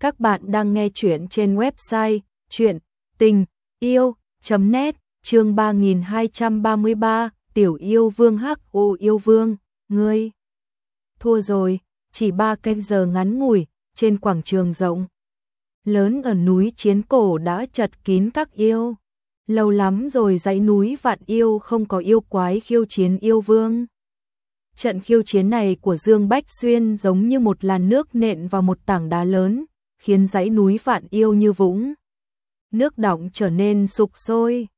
Các bạn đang nghe chuyện trên website chuyện tình yêu.net chương 3233 Tiểu yêu vương hắc ô yêu vương, ngươi. Thua rồi, chỉ ba canh giờ ngắn ngủi, trên quảng trường rộng. Lớn ở núi Chiến Cổ đã chật kín các yêu. Lâu lắm rồi dãy núi vạn yêu không có yêu quái khiêu chiến yêu vương. Trận khiêu chiến này của Dương Bách Xuyên giống như một làn nước nện vào một tảng đá lớn, khiến dãy núi vạn yêu như vũng. Nước đọng trở nên sục sôi.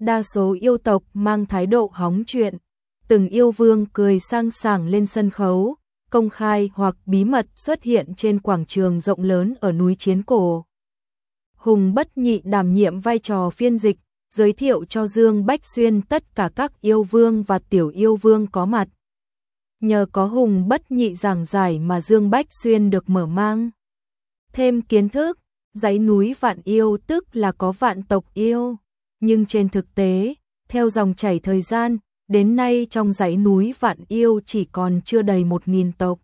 Đa số yêu tộc mang thái độ hóng chuyện. Từng yêu vương cười sang sảng lên sân khấu, công khai hoặc bí mật xuất hiện trên quảng trường rộng lớn ở núi Chiến Cổ. Hùng bất nhị đảm nhiệm vai trò phiên dịch, giới thiệu cho Dương Bách Xuyên tất cả các yêu vương và tiểu yêu vương có mặt. Nhờ có Hùng bất nhị giảng giải mà Dương Bách Xuyên được mở mang. Thêm kiến thức, dãy núi vạn yêu tức là có vạn tộc yêu. Nhưng trên thực tế, theo dòng chảy thời gian, đến nay trong dãy núi vạn yêu chỉ còn chưa đầy một nghìn tộc.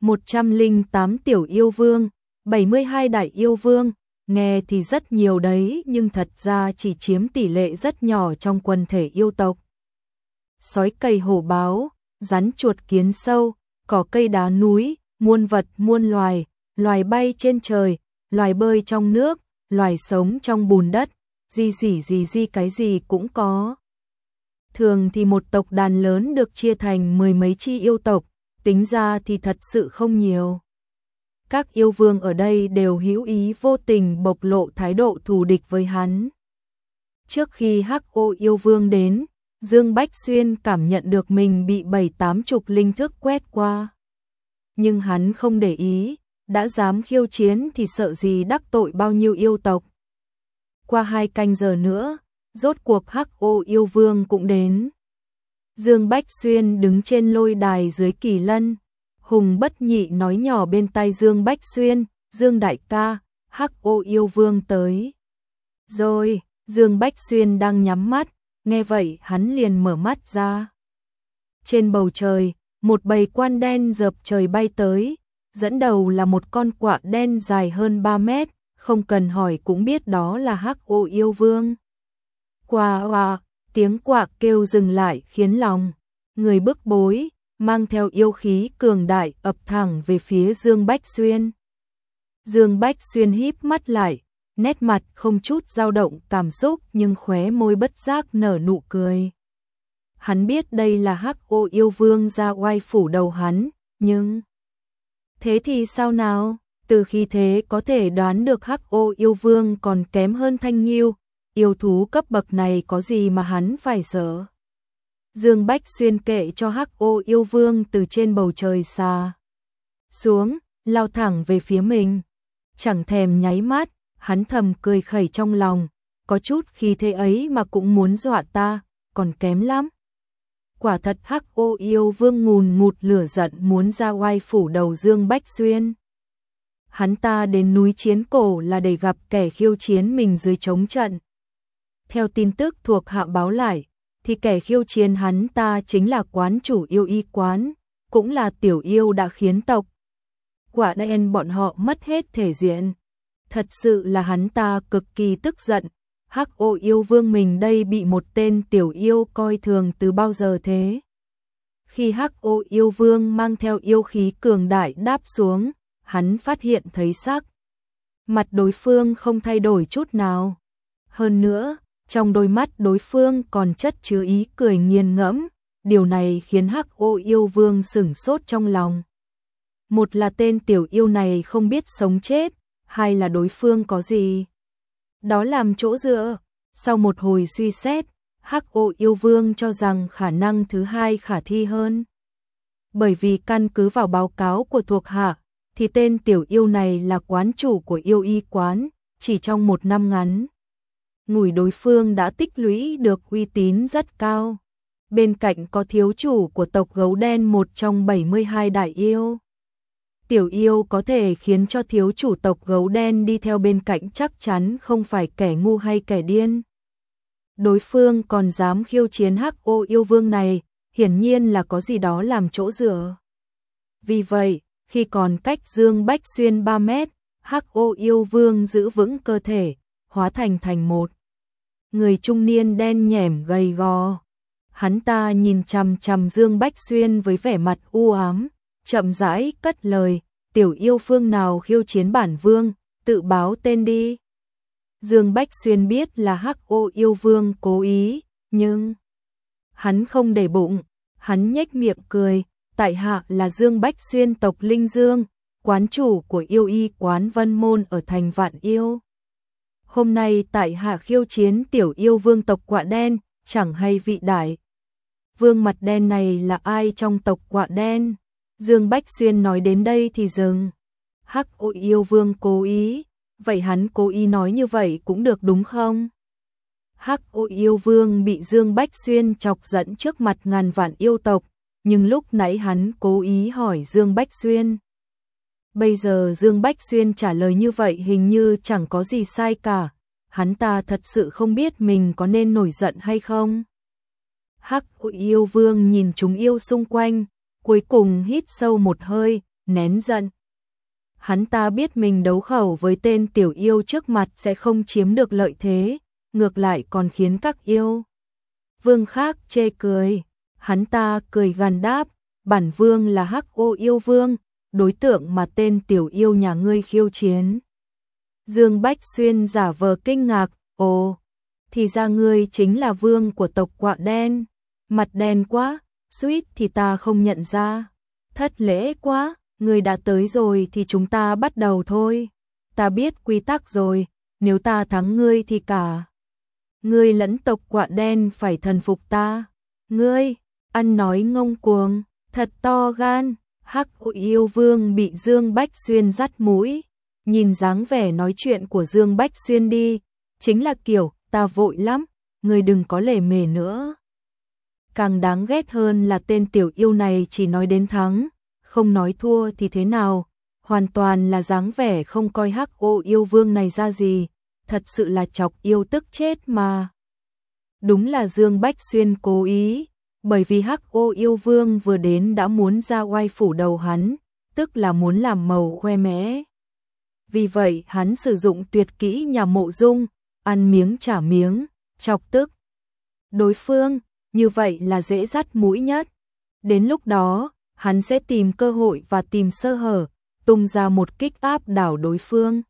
108 tiểu yêu vương, 72 đại yêu vương, nghe thì rất nhiều đấy nhưng thật ra chỉ chiếm tỷ lệ rất nhỏ trong quần thể yêu tộc. Sói cây hổ báo, rắn chuột kiến sâu, cỏ cây đá núi, muôn vật muôn loài, loài bay trên trời, loài bơi trong nước, loài sống trong bùn đất, gì gì gì gì cái gì cũng có. Thường thì một tộc đàn lớn được chia thành mười mấy chi yêu tộc, tính ra thì thật sự không nhiều. Các yêu vương ở đây đều hữu ý vô tình bộc lộ thái độ thù địch với hắn. Trước khi Hắc Ô yêu vương đến, Dương Bách Xuyên cảm nhận được mình bị bảy tám chục linh thức quét qua. Nhưng hắn không để ý, đã dám khiêu chiến thì sợ gì đắc tội bao nhiêu yêu tộc. Qua hai canh giờ nữa, rốt cuộc Hắc Ô yêu vương cũng đến. Dương Bách Xuyên đứng trên lôi đài dưới kỳ lân. Hùng bất nhị nói nhỏ bên tay Dương Bách Xuyên, Dương Đại ca, Hắc Ô yêu vương tới. Rồi, Dương Bách Xuyên đang nhắm mắt, nghe vậy hắn liền mở mắt ra. Trên bầu trời, một bầy quan đen dập trời bay tới, dẫn đầu là một con quạ đen dài hơn 3 mét, không cần hỏi cũng biết đó là Hắc Ô yêu vương. Quà oà, tiếng quạ kêu dừng lại khiến lòng người bức bối, mang theo yêu khí cường đại ập thẳng về phía Dương Bách Xuyên. Dương Bách Xuyên híp mắt lại, nét mặt không chút dao động cảm xúc nhưng khóe môi bất giác nở nụ cười. Hắn biết đây là Hắc Ô yêu vương ra oai phủ đầu hắn, nhưng Thế thì sao nào? Từ khi thế có thể đoán được Hắc Ô yêu vương còn kém hơn Thanh Nghiêu, yêu thú cấp bậc này có gì mà hắn phải sợ. Dương Bách xuyên kệ cho Hắc Ô yêu vương từ trên bầu trời xa xuống, lao thẳng về phía mình. Chẳng thèm nháy mắt, hắn thầm cười khẩy trong lòng, có chút khi thế ấy mà cũng muốn dọa ta, còn kém lắm. Quả thật Hắc Ô yêu vương ngùn ngụt lửa giận muốn ra oai phủ đầu Dương Bách Xuyên. Hắn ta đến núi Chiến Cổ là để gặp kẻ khiêu chiến mình dưới chống trận. Theo tin tức thuộc hạ báo lại, thì kẻ khiêu chiến hắn ta chính là quán chủ yêu y quán, cũng là tiểu yêu đã khiến tộc. Quả đen bọn họ mất hết thể diện. Thật sự là hắn ta cực kỳ tức giận, Hắc ô yêu vương mình đây bị một tên tiểu yêu coi thường từ bao giờ thế. Khi Hắc ô yêu vương mang theo yêu khí cường đại đáp xuống, hắn phát hiện thấy sắc. Mặt đối phương không thay đổi chút nào. Hơn nữa, trong đôi mắt đối phương còn chất chứa ý cười nghiền ngẫm, điều này khiến Hắc Ô yêu vương sửng sốt trong lòng. Một là tên tiểu yêu này không biết sống chết, hai là đối phương có gì. Đó làm chỗ dựa. Sau một hồi suy xét, Hắc Ô yêu vương cho rằng khả năng thứ hai khả thi hơn. Bởi vì căn cứ vào báo cáo của thuộc hạ, thì tên tiểu yêu này là quán chủ của yêu y quán, chỉ trong một năm ngắn ngủi đối phương đã tích lũy được uy tín rất cao. Bên cạnh có thiếu chủ của tộc gấu đen một trong 72 đại yêu. Tiểu yêu có thể khiến cho thiếu chủ tộc gấu đen đi theo bên cạnh chắc chắn không phải kẻ ngu hay kẻ điên. Đối phương còn dám khiêu chiến hắc ô yêu vương này, hiển nhiên là có gì đó làm chỗ dựa. Vì vậy, khi còn cách Dương Bách Xuyên 3 mét, Hắc ô yêu vương giữ vững cơ thể, hóa thành thành một. Người trung niên đen nhẻm gầy gò. Hắn ta nhìn chằm chằm Dương Bách Xuyên với vẻ mặt u ám, chậm rãi cất lời, tiểu yêu phương nào khiêu chiến bản vương, tự báo tên đi. Dương Bách Xuyên biết là hắc ô yêu vương cố ý, nhưng hắn không để bụng, hắn nhếch miệng cười, tại hạ là Dương Bách Xuyên tộc Linh Dương, quán chủ của yêu y quán Vân Môn ở thành Vạn Yêu. Hôm nay tại hạ khiêu chiến tiểu yêu vương tộc quạ đen, chẳng hay vị đại. Vương mặt đen này là ai trong tộc quạ đen? Dương Bách Xuyên nói đến đây thì dừng. Hắc ô yêu vương cố ý, vậy hắn cố ý nói như vậy cũng được đúng không? Hắc ô yêu vương bị Dương Bách Xuyên chọc giận trước mặt ngàn vạn yêu tộc, nhưng lúc nãy hắn cố ý hỏi Dương Bách Xuyên. Bây giờ Dương Bách Xuyên trả lời như vậy hình như chẳng có gì sai cả, hắn ta thật sự không biết mình có nên nổi giận hay không. Hắc yêu vương nhìn chúng yêu xung quanh, cuối cùng hít sâu một hơi, nén giận. Hắn ta biết mình đấu khẩu với tên tiểu yêu trước mặt sẽ không chiếm được lợi thế, ngược lại còn khiến các yêu. Vương khác chê cười, hắn ta cười gằn đáp, bản vương là hắc ô yêu vương, đối tượng mà tên tiểu yêu nhà ngươi khiêu chiến. Dương Bách Xuyên giả vờ kinh ngạc, ồ, thì ra ngươi chính là vương của tộc quạ đen, mặt đen quá, suýt thì ta không nhận ra, thất lễ quá, Người đã tới rồi thì chúng ta bắt đầu thôi, ta biết quy tắc rồi, nếu ta thắng ngươi thì cả. Ngươi lẫn tộc quạ đen phải thần phục ta, ngươi, ăn nói ngông cuồng, thật to gan, hắc yêu vương bị Dương Bách Xuyên dắt mũi, nhìn dáng vẻ nói chuyện của Dương Bách Xuyên đi, chính là kiểu, ta vội lắm, Ngươi đừng có lề mề nữa. Càng đáng ghét hơn là tên tiểu yêu này chỉ nói đến thắng, không nói thua thì thế nào, hoàn toàn là dáng vẻ không coi hắc ô yêu vương này ra gì, thật sự là chọc yêu tức chết mà. Đúng là Dương Bách Xuyên cố ý, bởi vì hắc ô yêu vương vừa đến đã muốn ra oai phủ đầu hắn, tức là muốn làm màu khoe mẽ. Vì vậy hắn sử dụng tuyệt kỹ nhà mộ dung, ăn miếng trả miếng, chọc tức. Đối phương, như vậy là dễ dắt mũi nhất. Đến lúc đó, hắn sẽ tìm cơ hội và tìm sơ hở, tung ra một kích áp đảo đối phương.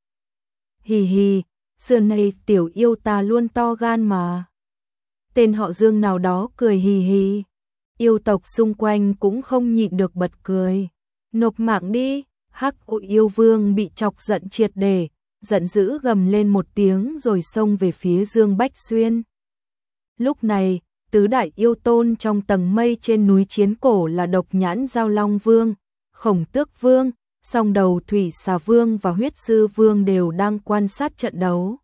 Hì hì, xưa nay tiểu yêu ta luôn to gan mà. Tên họ Dương nào đó cười hì hì. Yêu tộc xung quanh cũng không nhịn được bật cười. Nộp mạng đi, hắc ội yêu vương bị chọc giận triệt đề, giận dữ gầm lên một tiếng rồi xông về phía Dương Bách Xuyên. Lúc này, tứ đại yêu tôn trong tầng mây trên núi chiến cổ là độc nhãn giao long vương, khổng tước vương, song đầu thủy xà vương và huyết sư vương đều đang quan sát trận đấu.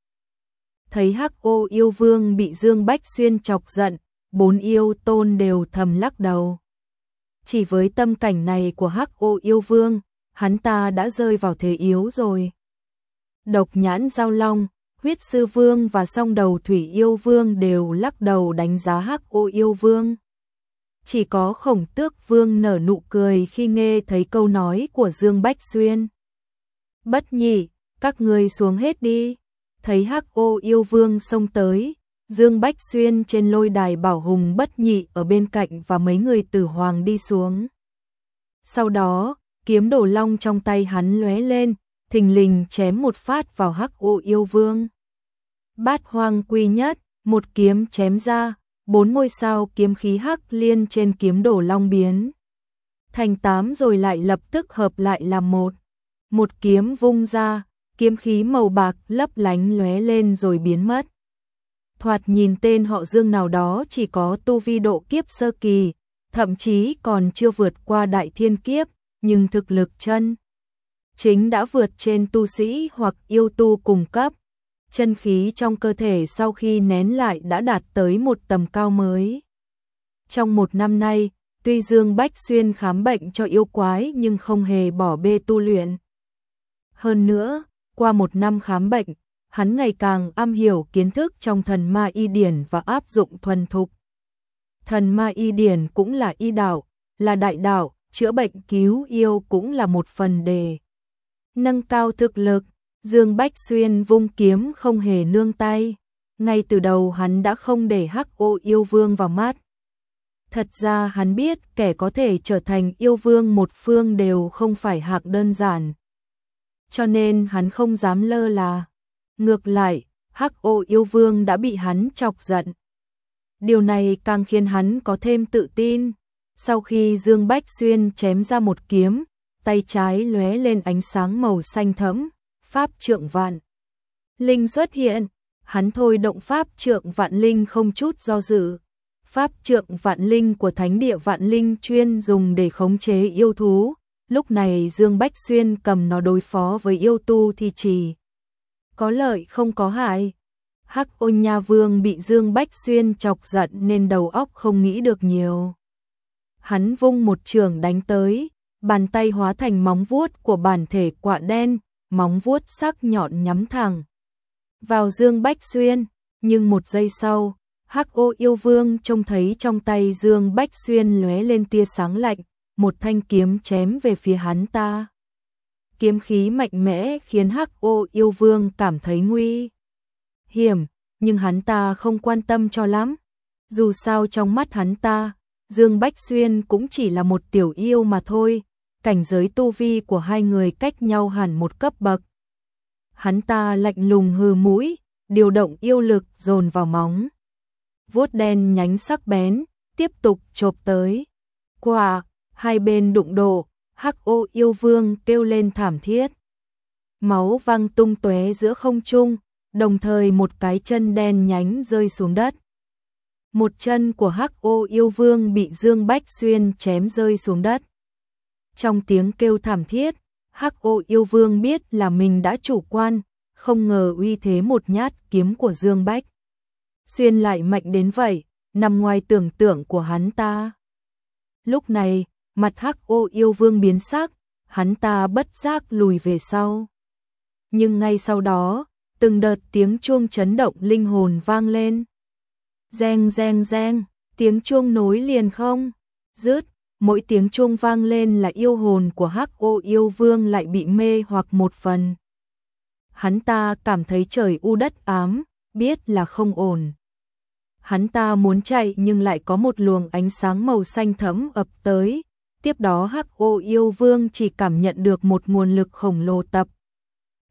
Thấy hắc ô yêu vương bị Dương Bách Xuyên chọc giận, bốn yêu tôn đều thầm lắc đầu. Chỉ với tâm cảnh này của hắc ô yêu vương, hắn ta đã rơi vào thế yếu rồi. Độc nhãn giao long, huyết sư vương và song đầu thủy yêu vương đều lắc đầu đánh giá hắc ô yêu vương. Chỉ có khổng tước vương nở nụ cười khi nghe thấy câu nói của Dương Bách Xuyên. Bất nhị, các người xuống hết đi. Thấy hắc ô yêu vương xông tới, Dương Bách Xuyên trên lôi đài bảo hùng bất nhị ở bên cạnh và mấy người tử hoàng đi xuống. Sau đó, kiếm đổ long trong tay hắn lóe lên, thình lình chém một phát vào hắc ô yêu vương. Bát hoang quy nhất, một kiếm chém ra, bốn ngôi sao kiếm khí hắc liên trên kiếm đổ long biến. Thành tám rồi lại lập tức hợp lại làm một. Một kiếm vung ra, kiếm khí màu bạc lấp lánh lóe lên rồi biến mất. Thoạt nhìn tên họ Dương nào đó chỉ có tu vi độ kiếp sơ kỳ, thậm chí còn chưa vượt qua đại thiên kiếp, nhưng thực lực chân chính đã vượt trên tu sĩ hoặc yêu tu cùng cấp. Chân khí trong cơ thể sau khi nén lại đã đạt tới một tầm cao mới. Trong một năm nay, tuy Dương Bách Xuyên khám bệnh cho yêu quái nhưng không hề bỏ bê tu luyện. Hơn nữa, qua một năm khám bệnh, hắn ngày càng am hiểu kiến thức trong thần ma y điển và áp dụng thuần thục. Thần ma y điển cũng là y đạo, là đại đạo, chữa bệnh cứu yêu cũng là một phần đề. Nâng cao thực lực, Dương Bách Xuyên vung kiếm không hề nương tay. Ngay từ đầu hắn đã không để hắc ô yêu vương vào mắt. Thật ra hắn biết kẻ có thể trở thành yêu vương một phương đều không phải hạng đơn giản. Cho nên hắn không dám lơ là. Ngược lại, hắc ô yêu vương đã bị hắn chọc giận. Điều này càng khiến hắn có thêm tự tin. Sau khi Dương Bách Xuyên chém ra một kiếm, tay trái lóe lên ánh sáng màu xanh thẫm, pháp trượng vạn. Linh xuất hiện, hắn thôi động pháp trượng vạn linh không chút do dự. Pháp trượng vạn linh của thánh địa vạn linh chuyên dùng để khống chế yêu thú. Lúc này Dương Bách Xuyên cầm nó đối phó với yêu tu thì chỉ có lợi không có hại. Hắc ôn nha vương bị Dương Bách Xuyên chọc giận nên đầu óc không nghĩ được nhiều. Hắn vung một trường đánh tới, bàn tay hóa thành móng vuốt của bản thể quạ đen, móng vuốt sắc nhọn nhắm thẳng vào Dương Bách Xuyên, nhưng một giây sau, Hắc Ô Yêu Vương trông thấy trong tay Dương Bách Xuyên lóe lên tia sáng lạnh, một thanh kiếm chém về phía hắn ta. Kiếm khí mạnh mẽ khiến Hắc Ô Yêu Vương cảm thấy nguy hiểm, nhưng hắn ta không quan tâm cho lắm. Dù sao trong mắt hắn ta, Dương Bách Xuyên cũng chỉ là một tiểu yêu mà thôi, cảnh giới tu vi của hai người cách nhau hẳn một cấp bậc. Hắn ta lạnh lùng hừ mũi, điều động yêu lực dồn vào móng. Vuốt đen nhánh sắc bén, tiếp tục chộp tới. Quả, hai bên đụng độ, hắc ô yêu vương kêu lên thảm thiết. Máu văng tung tóe giữa không trung, đồng thời một cái chân đen nhánh rơi xuống đất. Một chân của hắc ô yêu vương bị Dương Bách Xuyên chém rơi xuống đất. Trong tiếng kêu thảm thiết, hắc ô yêu vương biết là mình đã chủ quan, không ngờ uy thế một nhát kiếm của Dương Bách. Xuyên lại mạnh đến vậy, nằm ngoài tưởng tượng của hắn ta. Lúc này, mặt hắc ô yêu vương biến sắc, hắn ta bất giác lùi về sau. Nhưng ngay sau đó, từng đợt tiếng chuông chấn động linh hồn vang lên. Reng reng reng, tiếng chuông nối liền không, rứt, mỗi tiếng chuông vang lên là yêu hồn của Hắc Ô Yêu Vương lại bị mê hoặc một phần. Hắn ta cảm thấy trời u đất ám, biết là không ổn. Hắn ta muốn chạy nhưng lại có một luồng ánh sáng màu xanh thẫm ập tới, tiếp đó Hắc Ô Yêu Vương chỉ cảm nhận được một nguồn lực khổng lồ tập.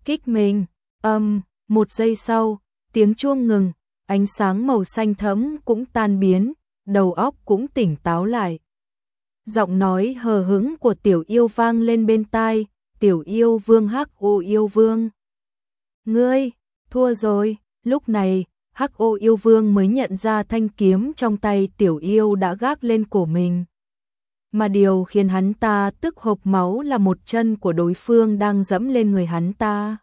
Kích mình, âm, một giây sau, tiếng chuông ngừng, ánh sáng màu xanh thẫm cũng tan biến, đầu óc cũng tỉnh táo lại. Giọng nói hờ hững của tiểu yêu vang lên bên tai, tiểu yêu vương hắc ô yêu vương. Ngươi, thua rồi, lúc này, hắc ô yêu vương mới nhận ra thanh kiếm trong tay tiểu yêu đã gác lên cổ mình. Mà điều khiến hắn ta tức hộp máu là một chân của đối phương đang dẫm lên người hắn ta.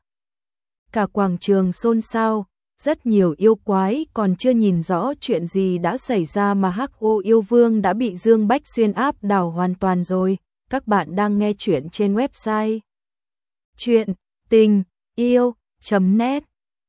Cả quảng trường xôn xao, rất nhiều yêu quái còn chưa nhìn rõ chuyện gì đã xảy ra mà Hắc Ô Yêu Vương đã bị Dương Bách Xuyên áp đảo hoàn toàn rồi. Các bạn đang nghe chuyện trên website chuyện tình yêu.net